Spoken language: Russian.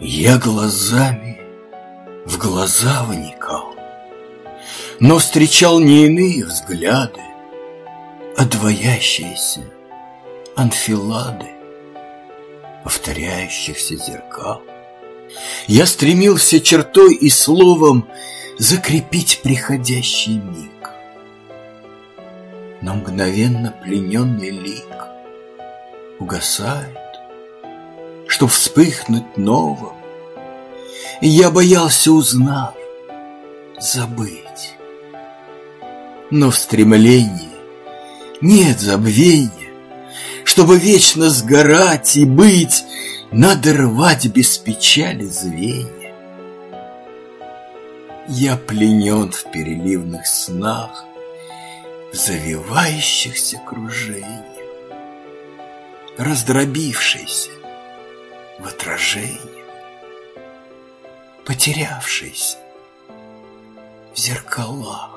Я глазами в глаза вникал, Но встречал не иные взгляды, А двоящиеся анфилады Повторяющихся зеркал. Я стремился чертой и словом Закрепить приходящий миг. Но мгновенно плененный лик Угасает, чтоб вспыхнуть новым. Я боялся, узнав, забыть. Но в стремлении нет забвения, Чтобы вечно сгорать и быть, Надо рвать без печали звенья. Я пленен в переливных снах, В завивающихся кружениях, Раздробившийся в отражениях, Потерявшийся в зеркалах.